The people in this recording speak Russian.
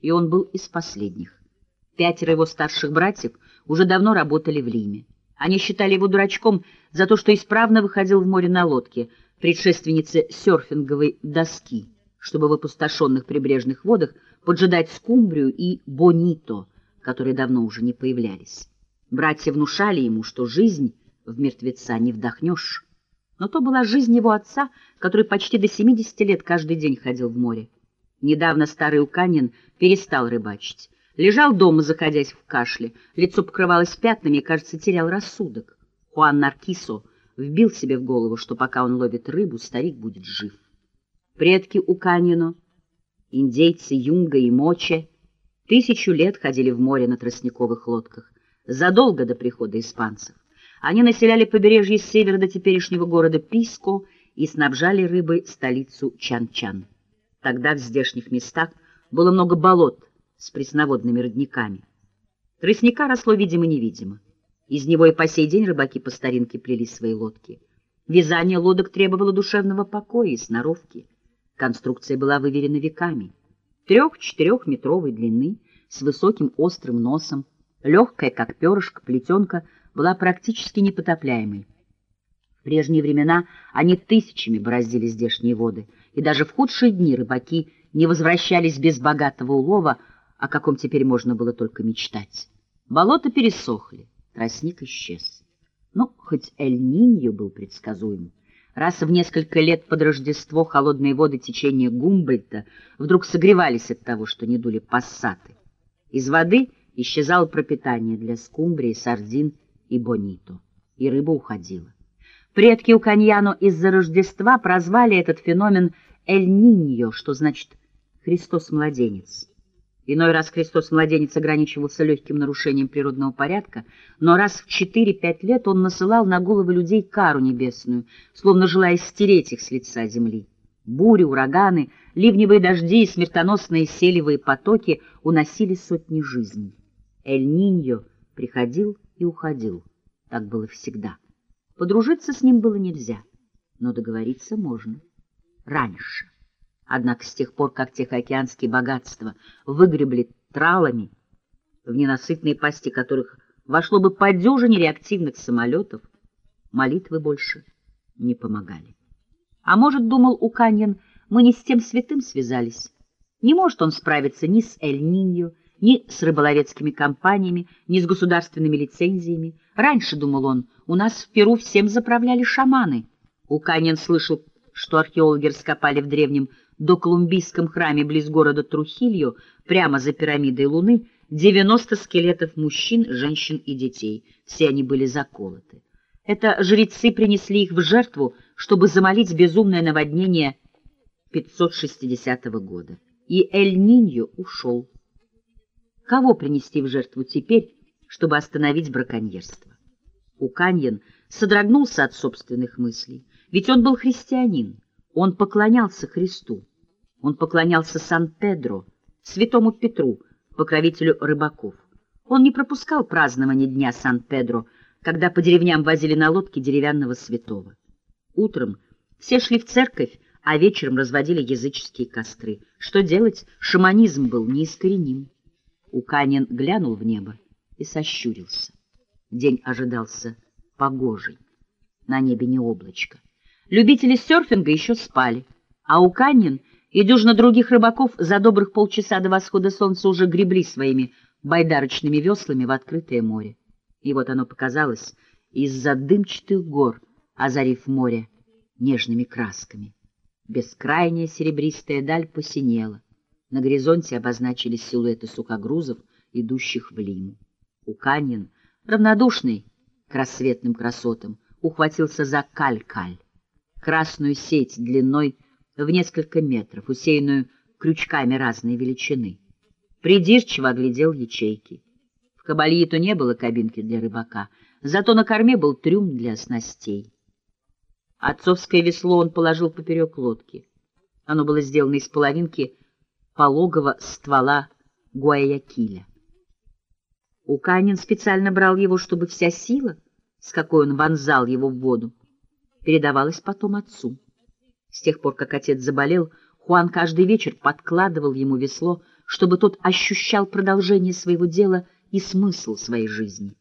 и он был из последних. Пятеро его старших братьев уже давно работали в Лиме. Они считали его дурачком за то, что исправно выходил в море на лодке, предшественнице серфинговой доски, чтобы в опустошенных прибрежных водах поджидать скумбрию и бонито, которые давно уже не появлялись. Братья внушали ему, что жизнь в мертвеца не вдохнешь. Но то была жизнь его отца, который почти до 70 лет каждый день ходил в море. Недавно старый Уканин перестал рыбачить. Лежал дома, заходясь в кашле, лицо покрывалось пятнами и, кажется, терял рассудок. Хуан Наркисо вбил себе в голову, что пока он ловит рыбу, старик будет жив. Предки Уканино, индейцы Юнга и Моче, тысячу лет ходили в море на тростниковых лодках, задолго до прихода испанцев. Они населяли побережье с севера до теперешнего города Писко и снабжали рыбой столицу Чан-Чан. Тогда в здешних местах было много болот с пресноводными родниками. Тростника росло видимо-невидимо. Из него и по сей день рыбаки по старинке плели свои лодки. Вязание лодок требовало душевного покоя и сноровки. Конструкция была выверена веками. Трех-четырехметровой длины, с высоким острым носом, легкая, как перышко, плетенка — была практически непотопляемой. В прежние времена они тысячами бороздили здешние воды, и даже в худшие дни рыбаки не возвращались без богатого улова, о каком теперь можно было только мечтать. Болота пересохли, тростник исчез. Ну, хоть Эль-Ниньо был предсказуем. Раз в несколько лет под Рождество холодные воды течения Гумбольта вдруг согревались от того, что не дули пассаты. Из воды исчезало пропитание для скумбрии, сардин и бонито, и рыба уходила. Предки у Каньяно из-за Рождества прозвали этот феномен Эль-Ниньо, что значит «Христос-младенец». Иной раз Христос-младенец ограничивался легким нарушением природного порядка, но раз в 4-5 лет он насылал на головы людей кару небесную, словно желая стереть их с лица земли. Бури, ураганы, ливневые дожди и смертоносные селевые потоки уносили сотни жизней. Эль-Ниньо приходил и уходил. Так было всегда. Подружиться с ним было нельзя, но договориться можно. Раньше. Однако с тех пор, как тихоокеанские богатства выгребли тралами, в ненасытные пасти которых вошло бы по дюжине реактивных самолетов, молитвы больше не помогали. А может, думал Уканьян, мы не с тем святым связались. Не может он справиться ни с Эль-Ниньо, ни с рыболовецкими компаниями, ни с государственными лицензиями. Раньше, думал он, у нас в Перу всем заправляли шаманы. Уканин слышал, что археологи раскопали в древнем доколумбийском храме близ города Трухилью, прямо за пирамидой Луны, 90 скелетов мужчин, женщин и детей. Все они были заколоты. Это жрецы принесли их в жертву, чтобы замолить безумное наводнение 560 года. И Эль-Ниньо ушел. Кого принести в жертву теперь, чтобы остановить браконьерство? Уканьен содрогнулся от собственных мыслей, ведь он был христианин, он поклонялся Христу, он поклонялся Сан-Педро, святому Петру, покровителю рыбаков. Он не пропускал празднования Дня Сан-Педро, когда по деревням возили на лодке деревянного святого. Утром все шли в церковь, а вечером разводили языческие костры. Что делать? Шаманизм был неискореним. Уканин глянул в небо и сощурился. День ожидался погожий. На небе не облачко. Любители серфинга еще спали, а Уканин и дюжина других рыбаков за добрых полчаса до восхода солнца уже гребли своими байдарочными веслами в открытое море. И вот оно показалось из-за дымчатых гор, озарив море нежными красками. Бескрайняя серебристая даль посинела. На горизонте обозначились силуэты сухогрузов, идущих в Лиму. Уканин, равнодушный к рассветным красотам, ухватился за каль-каль, красную сеть длиной в несколько метров, усеянную крючками разной величины. Придирчиво оглядел ячейки. В Кабальито не было кабинки для рыбака, зато на корме был трюм для снастей. Отцовское весло он положил поперек лодки. Оно было сделано из половинки пологого ствола Гуаякиля. Уканин специально брал его, чтобы вся сила, с какой он вонзал его в воду, передавалась потом отцу. С тех пор, как отец заболел, Хуан каждый вечер подкладывал ему весло, чтобы тот ощущал продолжение своего дела и смысл своей жизни.